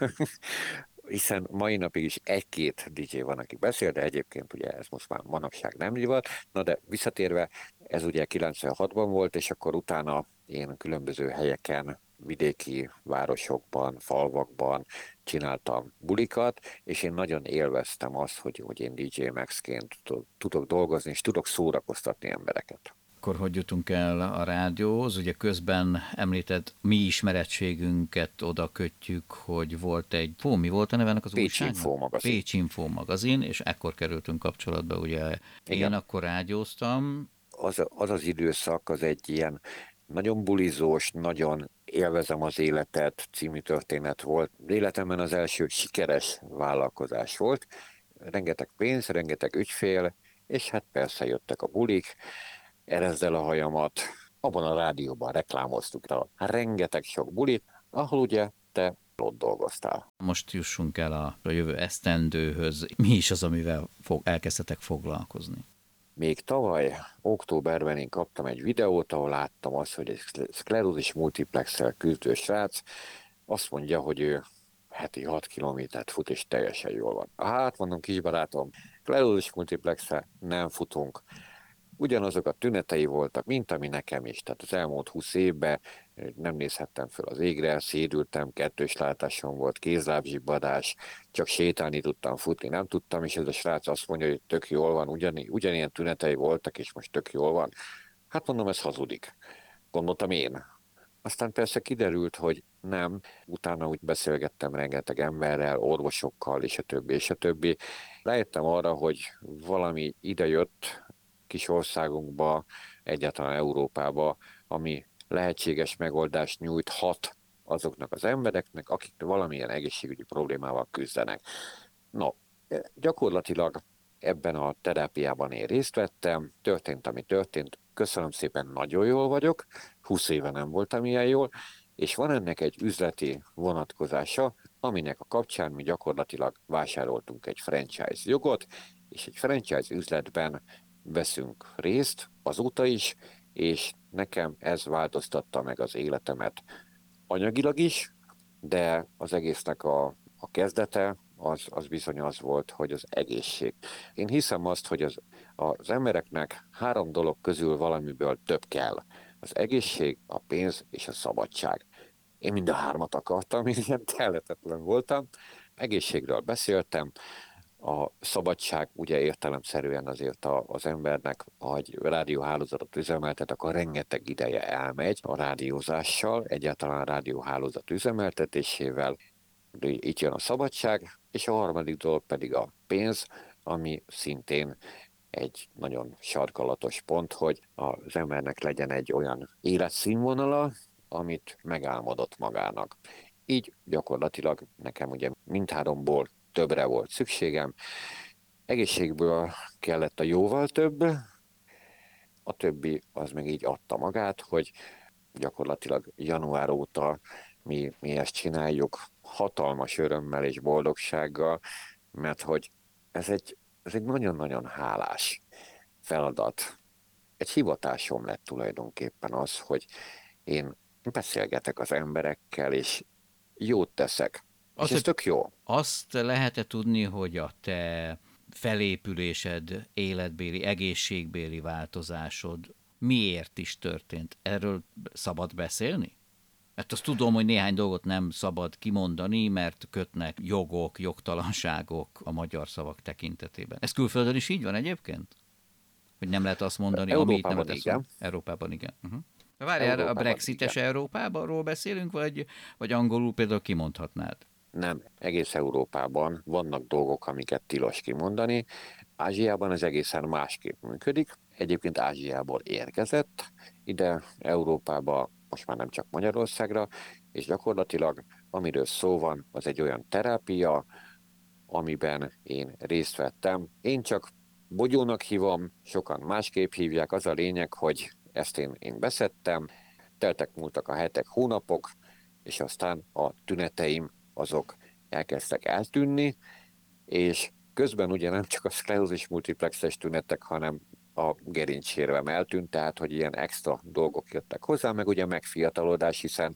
hiszen mai napig is egy-két DJ van, aki beszél, de egyébként ugye ez most már manapság nem divat. Na de visszatérve, ez ugye 96-ban volt, és akkor utána én különböző helyeken vidéki városokban, falvakban csináltam bulikat, és én nagyon élveztem azt, hogy, hogy én DJ Maxként tudok dolgozni, és tudok szórakoztatni embereket. Akkor hogy jutunk el a rádióhoz? Ugye közben említett mi ismerettségünket oda kötjük, hogy volt egy, fó, mi volt a nevenek az Pécs Info magazin. Pécs Info magazin, és ekkor kerültünk kapcsolatba, ugye Igen. én akkor rádióztam. Az, az az időszak az egy ilyen nagyon bulizós, nagyon élvezem az életet című történet volt. Életemben az első sikeres vállalkozás volt. Rengeteg pénz, rengeteg ügyfél, és hát persze jöttek a bulik, erezzel a hajamat, abban a rádióban reklámoztuk a rengeteg sok bulit, ahol ugye te ott dolgoztál. Most jussunk el a, a jövő esztendőhöz. Mi is az, amivel fog, elkezdhetek foglalkozni? Még tavaly, októberben én kaptam egy videót, ahol láttam azt, hogy egy szklerózis multiplexel küzdő srác azt mondja, hogy ő heti 6 kilométert fut, és teljesen jól van. Hát mondom, kis barátom, szklerózis multiplexel nem futunk, ugyanazok a tünetei voltak, mint ami nekem is. Tehát az elmúlt 20 évben nem nézhettem föl az égre, szédültem, kettős látásom volt, kézlábzsibbadás, csak sétálni tudtam, futni nem tudtam, és ez a srác azt mondja, hogy tök jól van, ugyan, ugyanilyen tünetei voltak, és most tök jól van. Hát mondom, ez hazudik. Gondoltam én. Aztán persze kiderült, hogy nem. Utána úgy beszélgettem rengeteg emberrel, orvosokkal, és a többi, és a többi. Lejöttem arra, hogy valami idejött kis országunkba, egyáltalán Európába, ami lehetséges megoldást nyújthat azoknak az embereknek, akik valamilyen egészségügyi problémával küzdenek. No, gyakorlatilag ebben a terápiában én részt vettem, történt, ami történt, köszönöm szépen, nagyon jól vagyok, 20 éve nem voltam ilyen jól, és van ennek egy üzleti vonatkozása, aminek a kapcsán mi gyakorlatilag vásároltunk egy franchise jogot, és egy franchise üzletben veszünk részt azóta is, és nekem ez változtatta meg az életemet anyagilag is, de az egésznek a, a kezdete az, az bizony az volt, hogy az egészség. Én hiszem azt, hogy az, az embereknek három dolog közül valamiből több kell. Az egészség, a pénz és a szabadság. Én mind a hármat akartam, én ilyen telhetetlen voltam. Egészségről beszéltem, a szabadság ugye értelemszerűen azért a, az embernek, ha egy rádióhálózatot üzemeltet, akkor rengeteg ideje elmegy a rádiózással, egyáltalán a rádióhálózat üzemeltetésével, itt jön a szabadság, és a harmadik dolog pedig a pénz, ami szintén egy nagyon sarkalatos pont, hogy az embernek legyen egy olyan életszínvonala, amit megálmodott magának. Így gyakorlatilag nekem ugye mindháromból többre volt szükségem. Egészségből kellett a jóval több, a többi az meg így adta magát, hogy gyakorlatilag január óta mi, mi ezt csináljuk hatalmas örömmel és boldogsággal, mert hogy ez egy, ez egy nagyon-nagyon hálás feladat. Egy hivatásom lett tulajdonképpen az, hogy én beszélgetek az emberekkel, és jót teszek azt, és ez tök jó. Azt lehet-e tudni, hogy a te felépülésed, életbéli, egészségbéli változásod miért is történt? Erről szabad beszélni? Mert azt tudom, hogy néhány dolgot nem szabad kimondani, mert kötnek jogok, jogtalanságok a magyar szavak tekintetében. Ez külföldön is így van egyébként? Hogy nem lehet azt mondani, Európában amit nem lehet igen. Európában igen. Uh-huh. Várjál, a brexites. Európáról beszélünk, vagy, vagy angolul például kimondhatnád? Nem, egész Európában vannak dolgok, amiket tilos kimondani. Ázsiában ez egészen másképp működik. Egyébként Ázsiából érkezett ide Európába, most már nem csak Magyarországra, és gyakorlatilag amiről szó van, az egy olyan terápia, amiben én részt vettem. Én csak bogyónak hívom, sokan másképp hívják, az a lényeg, hogy ezt én, én beszettem, teltek múltak a hetek, hónapok, és aztán a tüneteim azok elkezdtek eltűnni, és közben ugye nem csak a szklerózis multiplexes tünetek, hanem a gerincsérvem eltűnt, tehát hogy ilyen extra dolgok jöttek hozzá, meg ugye megfiatalodás, hiszen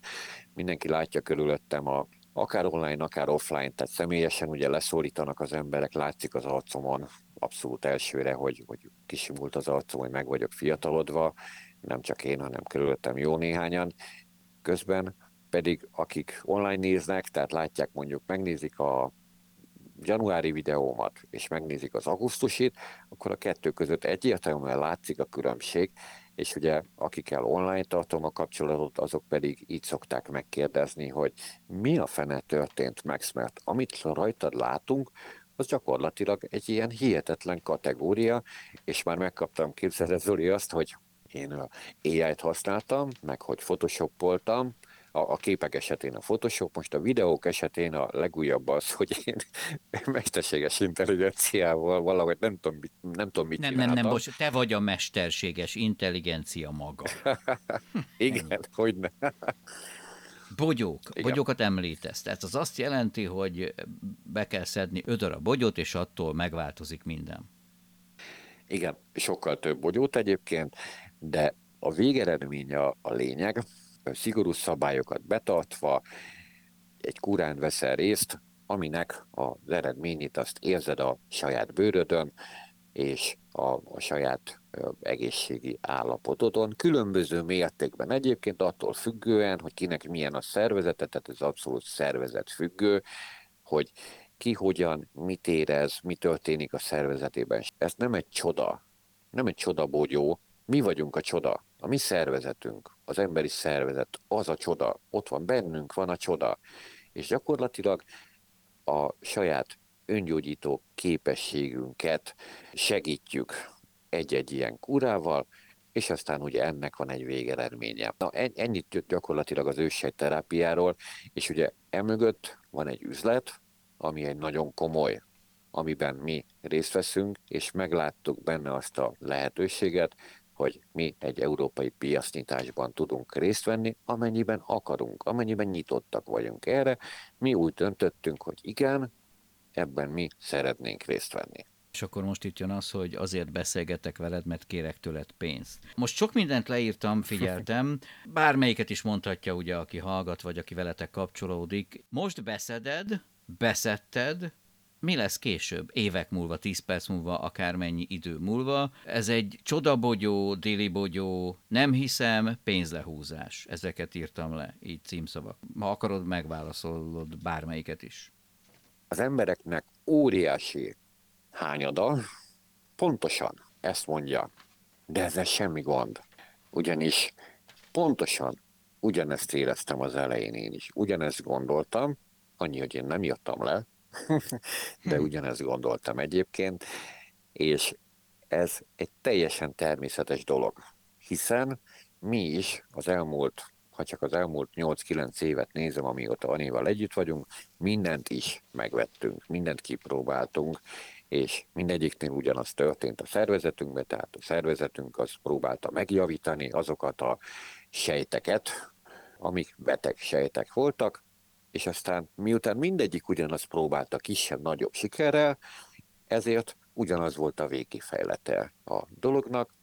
mindenki látja körülöttem a akár online, akár offline, tehát személyesen ugye leszólítanak az emberek, látszik az arcomon abszolút elsőre, hogy, hogy kisimult az arcom, hogy meg vagyok fiatalodva, nem csak én, hanem körülöttem jó néhányan. Közben pedig akik online néznek, tehát látják mondjuk, megnézik a januári videómat, és megnézik az augusztusit, akkor a kettő között egyértelműen látszik a különbség, és ugye akikkel online tartom a kapcsolatot, azok pedig így szokták megkérdezni, hogy mi a fene történt meg, mert amit rajtad látunk, az gyakorlatilag egy ilyen hihetetlen kategória, és már megkaptam képzelni Zoli azt, hogy én AI-t használtam, meg hogy photoshopoltam, a, a képek esetén a Photoshop, most a videók esetén a legújabb az, hogy én mesterséges intelligenciával valahogy nem tudom, mit, nem tudom mit Nem, nem, nem, bocs, te vagy a mesterséges intelligencia maga. Igen, hogy ne. Bogyók. Igen. Bogyókat említesz. Tehát az azt jelenti, hogy be kell szedni öt darab bogyót, és attól megváltozik minden. Igen, sokkal több bogyót egyébként, de a végeredménye a lényeg, szigorú szabályokat betartva, egy kurán veszel részt, aminek az eredményét azt érzed a saját bőrödön, és a, a saját egészségi állapotodon. Különböző mértékben egyébként attól függően, hogy kinek milyen a szervezete, tehát ez abszolút szervezet függő, hogy ki hogyan, mit érez, mi történik a szervezetében. Ez nem egy csoda, nem egy csoda bogyó, mi vagyunk a csoda, a mi szervezetünk, az emberi szervezet, az a csoda, ott van bennünk, van a csoda, és gyakorlatilag a saját öngyógyító képességünket segítjük egy-egy ilyen kurával, és aztán ugye ennek van egy végeredménye. Na ennyit gyakorlatilag az terápiáról, és ugye emögött van egy üzlet, ami egy nagyon komoly, amiben mi részt veszünk, és megláttuk benne azt a lehetőséget, hogy mi egy európai piacnyitásban tudunk részt venni, amennyiben akarunk, amennyiben nyitottak vagyunk erre. Mi úgy döntöttünk, hogy igen, ebben mi szeretnénk részt venni. És akkor most itt jön az, hogy azért beszélgetek veled, mert kérek tőled pénzt. Most sok mindent leírtam, figyeltem, bármelyiket is mondhatja ugye, aki hallgat, vagy aki veletek kapcsolódik. Most beszeded, beszedted, mi lesz később, évek múlva, tíz perc múlva, akármennyi idő múlva. Ez egy csodabogyó, déli bogyó, nem hiszem, pénzlehúzás. Ezeket írtam le, így címszavak. Ha akarod, megválaszolod bármelyiket is. Az embereknek óriási hányada pontosan ezt mondja, de ezzel semmi gond. Ugyanis pontosan ugyanezt éreztem az elején én is. Ugyanezt gondoltam, annyi, hogy én nem jöttem le, de ugyanezt gondoltam egyébként, és ez egy teljesen természetes dolog, hiszen mi is az elmúlt, ha csak az elmúlt 8-9 évet nézem, amióta Anéval együtt vagyunk, mindent is megvettünk, mindent kipróbáltunk, és mindegyiknél ugyanaz történt a szervezetünkben, tehát a szervezetünk az próbálta megjavítani azokat a sejteket, amik beteg sejtek voltak, és aztán miután mindegyik ugyanazt próbálta kisebb-nagyobb sikerrel, ezért ugyanaz volt a végkifejlete a dolognak,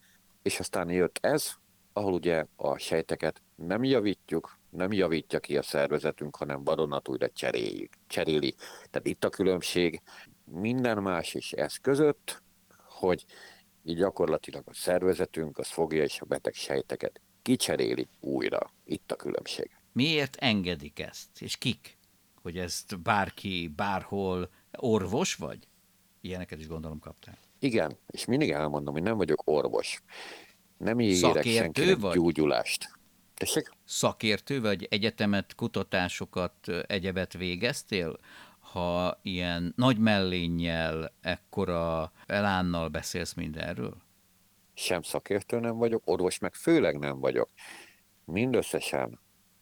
és aztán jött ez, ahol ugye a sejteket nem javítjuk, nem javítja ki a szervezetünk, hanem vadonatújra cseréljük, cseréli. Tehát itt a különbség minden más is ez között, hogy így gyakorlatilag a szervezetünk az fogja és a beteg sejteket kicseréli újra. Itt a különbség. Miért engedik ezt? És kik? Hogy ezt bárki, bárhol orvos vagy? Ilyeneket is gondolom kaptál. Igen, és mindig elmondom, hogy nem vagyok orvos. Nem ígérek senkinek vagy? gyógyulást. Tessék? Szakértő vagy egyetemet, kutatásokat, egyebet végeztél? ha ilyen nagy mellénnyel, ekkora elánnal beszélsz mindenről? Sem szakértő nem vagyok, orvos meg főleg nem vagyok. Mindösszesen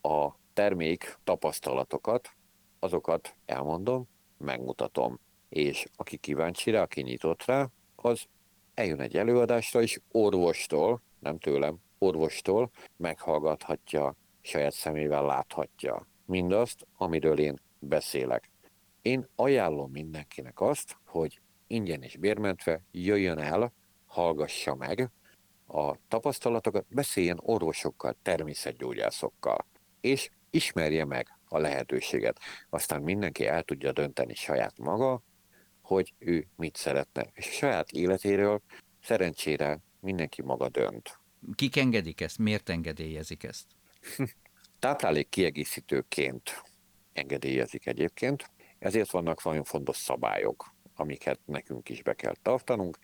a termék tapasztalatokat, azokat elmondom, megmutatom. És aki kíváncsi rá, aki nyitott rá, az eljön egy előadásra, és orvostól, nem tőlem, orvostól meghallgathatja, saját szemével láthatja mindazt, amiről én beszélek. Én ajánlom mindenkinek azt, hogy ingyen és bérmentve jöjjön el, hallgassa meg a tapasztalatokat, beszéljen orvosokkal, természetgyógyászokkal, és ismerje meg a lehetőséget. Aztán mindenki el tudja dönteni saját maga, hogy ő mit szeretne. És a saját életéről szerencsére mindenki maga dönt. Kik engedik ezt? Miért engedélyezik ezt? Táplálék kiegészítőként engedélyezik egyébként. Ezért vannak nagyon fontos szabályok, amiket nekünk is be kell tartanunk.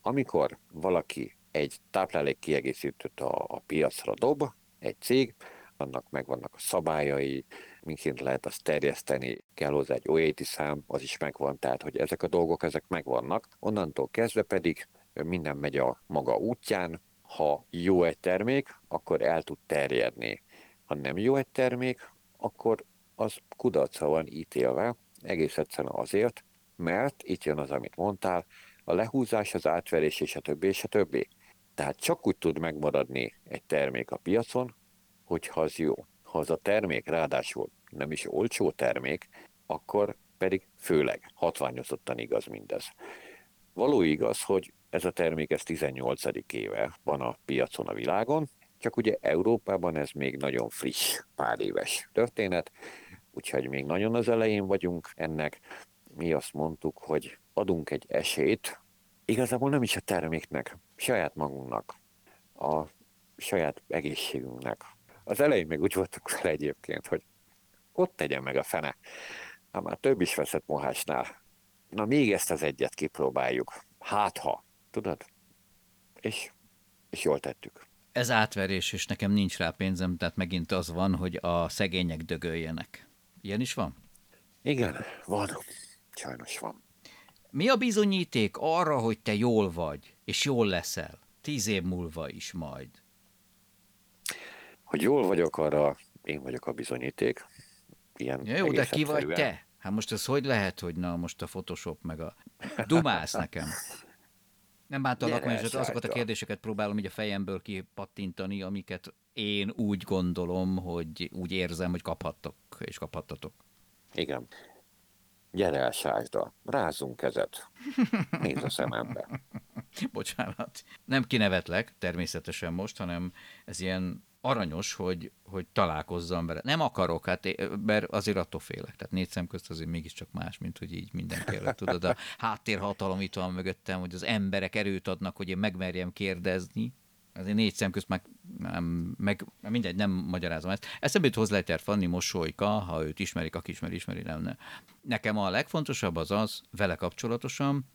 Amikor valaki egy táplálékkiegészítőt a, a piacra dob, egy cég, annak megvannak a szabályai, miként lehet azt terjeszteni, kell hozzá egy OET szám, az is megvan, tehát hogy ezek a dolgok, ezek megvannak. Onnantól kezdve pedig minden megy a maga útján, ha jó egy termék, akkor el tud terjedni. Ha nem jó egy termék, akkor az kudarca van ítélve, egész egyszerűen azért, mert itt jön az, amit mondtál, a lehúzás, az átverés és a többi és a többi. Tehát csak úgy tud megmaradni egy termék a piacon, hogyha az jó. Ha az a termék ráadásul nem is olcsó termék, akkor pedig főleg hatványozottan igaz mindez. Való igaz, hogy ez a termék ez 18. éve van a piacon a világon, csak ugye Európában ez még nagyon friss, pár éves történet, úgyhogy még nagyon az elején vagyunk ennek. Mi azt mondtuk, hogy adunk egy esélyt, igazából nem is a terméknek, saját magunknak, a saját egészségünknek. Az elején még úgy voltunk fel egyébként, hogy ott tegyen meg a fene. Ha már több is veszett mohásnál. Na még ezt az egyet kipróbáljuk. Hát ha, tudod? És, és jól tettük. Ez átverés, és nekem nincs rá pénzem, tehát megint az van, hogy a szegények dögöljenek. Ilyen is van? Igen, van. Sajnos van. Mi a bizonyíték arra, hogy te jól vagy, és jól leszel? Tíz év múlva is majd. Hogy jól vagyok, arra én vagyok a bizonyíték. Ilyen ja, jó, de ki vagy te? Hát most ez hogy lehet, hogy na most a Photoshop meg a... Dumálsz nekem. Nem bántalak, mert azokat a kérdéseket próbálom így a fejemből kipattintani, amiket én úgy gondolom, hogy úgy érzem, hogy kaphattok és kaphattatok. Igen. Gyere el, Sásda, rázunk kezet. Nézd a szemembe. Bocsánat. Nem kinevetlek természetesen most, hanem ez ilyen aranyos, hogy, hogy találkozzam vele. Nem akarok, hát, mert azért attól félek. Tehát négy szem közt azért mégiscsak más, mint hogy így mindenki előtt. Tudod, a háttérhatalom itt van mögöttem, hogy az emberek erőt adnak, hogy én megmerjem kérdezni. Azért négy szem közt meg, nem, meg mindegy, nem magyarázom ezt. Eszembe jut Hozleiter Fanni mosolyka, ha őt ismerik, aki ismeri, ismeri, nem, nem. Nekem a legfontosabb az az, vele kapcsolatosan,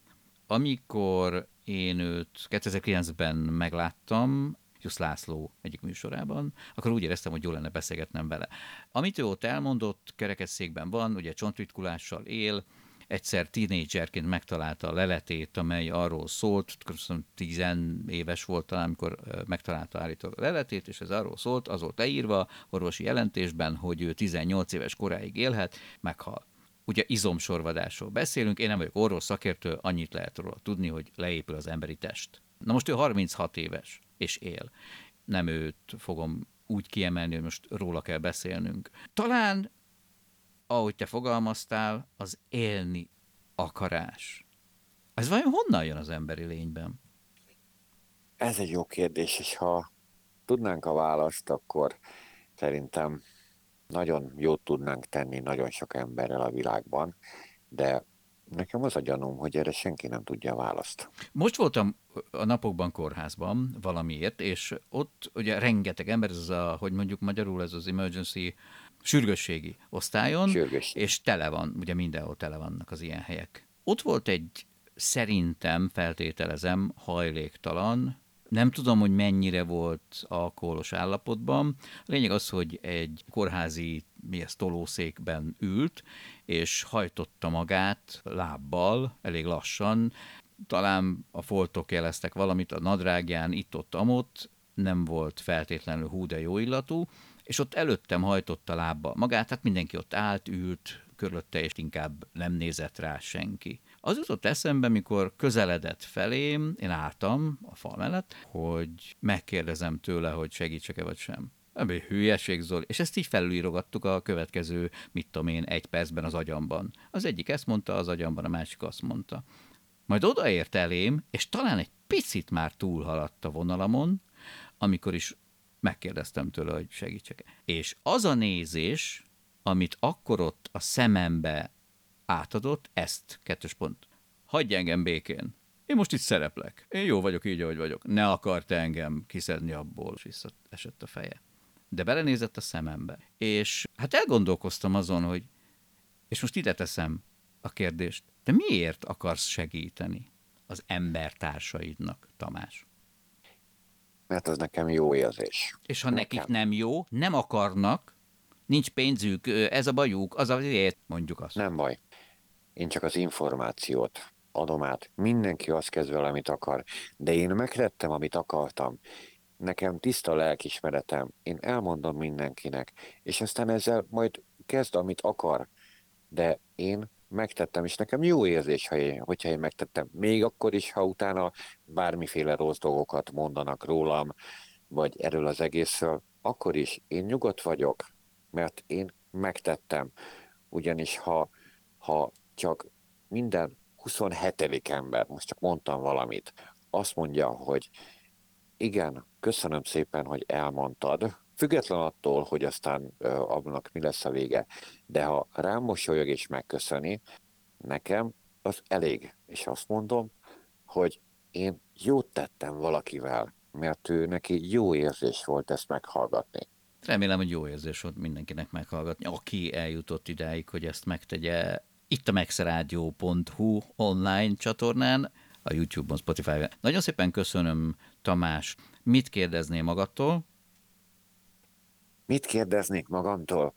amikor én őt 2009-ben megláttam, Jusz László egyik műsorában, akkor úgy éreztem, hogy jó lenne beszélgetnem vele. Amit ő ott elmondott, kerekesszékben van, ugye csontritkulással él, egyszer tínédzserként megtalálta a leletét, amely arról szólt, köszönöm, tizen éves volt talán, amikor megtalálta állítólag a leletét, és ez arról szólt, az volt leírva orvosi jelentésben, hogy ő 18 éves koráig élhet, meghal. Ugye izomsorvadásról beszélünk, én nem vagyok orvos szakértő, annyit lehet róla tudni, hogy leépül az emberi test. Na most ő 36 éves és él. Nem őt fogom úgy kiemelni, hogy most róla kell beszélnünk. Talán, ahogy te fogalmaztál, az élni akarás. Ez vajon honnan jön az emberi lényben? Ez egy jó kérdés, és ha tudnánk a választ, akkor szerintem nagyon jót tudnánk tenni nagyon sok emberrel a világban, de Nekem az a gyanúm, hogy erre senki nem tudja a választ. Most voltam a napokban kórházban valamiért, és ott ugye rengeteg ember, ez az a, hogy mondjuk magyarul ez az emergency sürgősségi osztályon, Sürgős. és tele van, ugye mindenhol tele vannak az ilyen helyek. Ott volt egy szerintem, feltételezem, hajléktalan, nem tudom, hogy mennyire volt alkoholos állapotban. A lényeg az, hogy egy kórházi mi ez, tolószékben ült, és hajtotta magát lábbal, elég lassan. Talán a foltok jeleztek valamit a nadrágján, itt-ott, amott, nem volt feltétlenül hú, de jó illatú, és ott előttem hajtotta lábbal magát, hát mindenki ott állt, ült, körülötte, és inkább nem nézett rá senki. Az jutott eszembe, mikor közeledett felém, én álltam a fal mellett, hogy megkérdezem tőle, hogy segítsek-e vagy sem. Ebből hülyeség, Zoli. És ezt így felülírogattuk a következő, mit tudom én, egy percben az agyamban. Az egyik ezt mondta, az agyamban, a másik azt mondta. Majd odaért elém, és talán egy picit már túlhaladt a vonalamon, amikor is megkérdeztem tőle, hogy segítsek. És az a nézés, amit akkor ott a szemembe átadott, ezt, kettős pont. Hagyj engem békén. Én most itt szereplek. Én jó vagyok így, ahogy vagyok. Ne akart engem kiszedni abból, és visszaesett a feje. De belenézett a szemembe. És hát elgondolkoztam azon, hogy és most ide teszem a kérdést, de miért akarsz segíteni az embertársaidnak, Tamás? Mert az nekem jó érzés. És ha nekem. nekik nem jó, nem akarnak, nincs pénzük, ez a bajuk, az azért, mondjuk azt. Nem baj. Én csak az információt adom át. Mindenki azt kezd vele, amit akar. De én megtettem, amit akartam. Nekem tiszta lelkismeretem. Én elmondom mindenkinek. És aztán ezzel majd kezd, amit akar. De én megtettem, és nekem jó érzés, ha én, hogyha én megtettem. Még akkor is, ha utána bármiféle rossz dolgokat mondanak rólam, vagy erről az egészről, akkor is én nyugodt vagyok, mert én megtettem. Ugyanis ha, ha csak minden 27. ember, most csak mondtam valamit, azt mondja, hogy igen, köszönöm szépen, hogy elmondtad, független attól, hogy aztán abnak mi lesz a vége, de ha rám mosolyog és megköszöni, nekem az elég. És azt mondom, hogy én jót tettem valakivel, mert ő neki jó érzés volt ezt meghallgatni. Remélem, hogy jó érzés volt mindenkinek meghallgatni, aki eljutott idáig, hogy ezt megtegye itt a maxradio.hu online csatornán, a YouTube-on, Spotify-on. Nagyon szépen köszönöm, Tamás. Mit kérdeznél magadtól? Mit kérdeznék magamtól?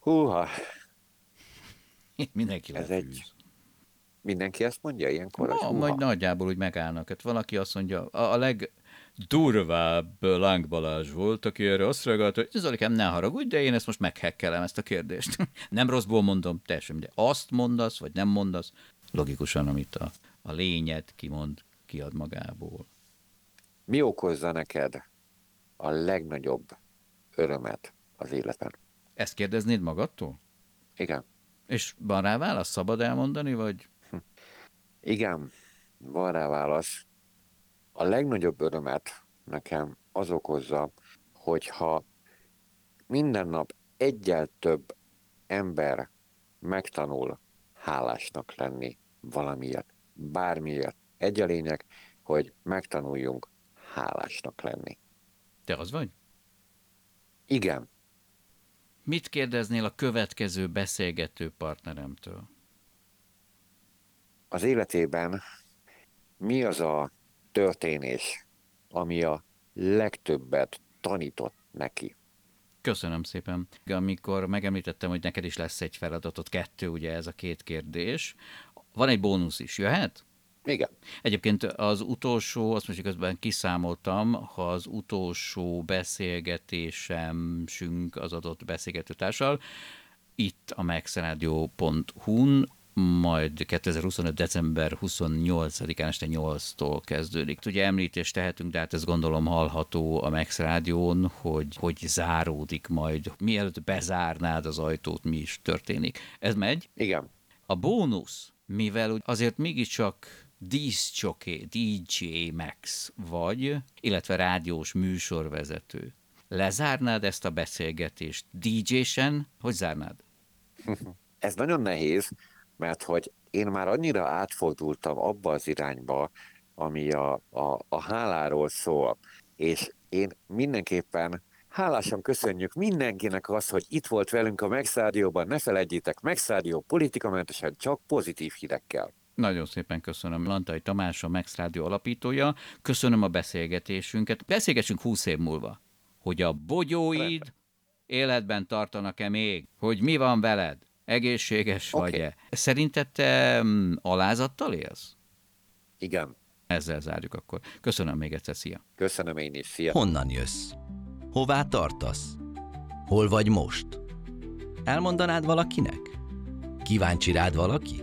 Húha! Mindenki Ez lefűz. egy- Mindenki ezt mondja ilyenkor? Na, majd nagyjából úgy megállnak. Hát valaki azt mondja, a, a legdurvább Láng Balázs volt, aki erre azt reagált, hogy Zolikám, ne haragudj, de én ezt most meghekkelem, ezt a kérdést. nem rosszból mondom, teljesen de azt mondasz, vagy nem mondasz, logikusan, amit a, a lényed kimond, kiad magából. Mi okozza neked a legnagyobb örömet az életben? Ezt kérdeznéd magadtól? Igen. És van rá válasz? Szabad elmondani, vagy Igen, van rá válasz. A legnagyobb örömet nekem az okozza, hogyha minden nap egyel több ember megtanul hálásnak lenni valamiért, bármiért. Egy a lényeg, hogy megtanuljunk hálásnak lenni. te az vagy? Igen, Mit kérdeznél a következő beszélgető partneremtől? az életében mi az a történés, ami a legtöbbet tanított neki? Köszönöm szépen. Amikor megemlítettem, hogy neked is lesz egy feladatot, kettő, ugye ez a két kérdés, van egy bónusz is, jöhet? Igen. Egyébként az utolsó, azt most közben kiszámoltam, ha az utolsó beszélgetésem az adott beszélgetőtársal, itt a maxradio.hu-n, majd 2025. december 28-án este 8-tól kezdődik. Ugye említést tehetünk, de hát ez gondolom hallható a Max Rádión, hogy hogy záródik majd, mielőtt bezárnád az ajtót, mi is történik. Ez megy? Igen. A bónusz, mivel azért mégiscsak díszcsoké, DJ Max vagy, illetve rádiós műsorvezető. Lezárnád ezt a beszélgetést DJ-sen? Hogy zárnád? Ez nagyon nehéz, mert hogy én már annyira átfordultam abba az irányba, ami a, a, a háláról szól, és én mindenképpen hálásan köszönjük mindenkinek azt, hogy itt volt velünk a Megszádióban, ne felejtjétek, Megszádió politikamentesen csak pozitív hírekkel. Nagyon szépen köszönöm. Lantai Tamás, a Max Rádió alapítója. Köszönöm a beszélgetésünket. Beszélgessünk 20 év múlva, hogy a bogyóid életben tartanak-e még, hogy mi van veled, egészséges Oké. vagy-e. Szerinted te mm, alázattal élsz? Igen, Ezzel zárjuk akkor. Köszönöm még egyszer, szia! köszönöm én is, szia! Honnan jössz? Hová tartasz? Hol vagy most? Elmondanád valakinek? Kíváncsi rád valaki?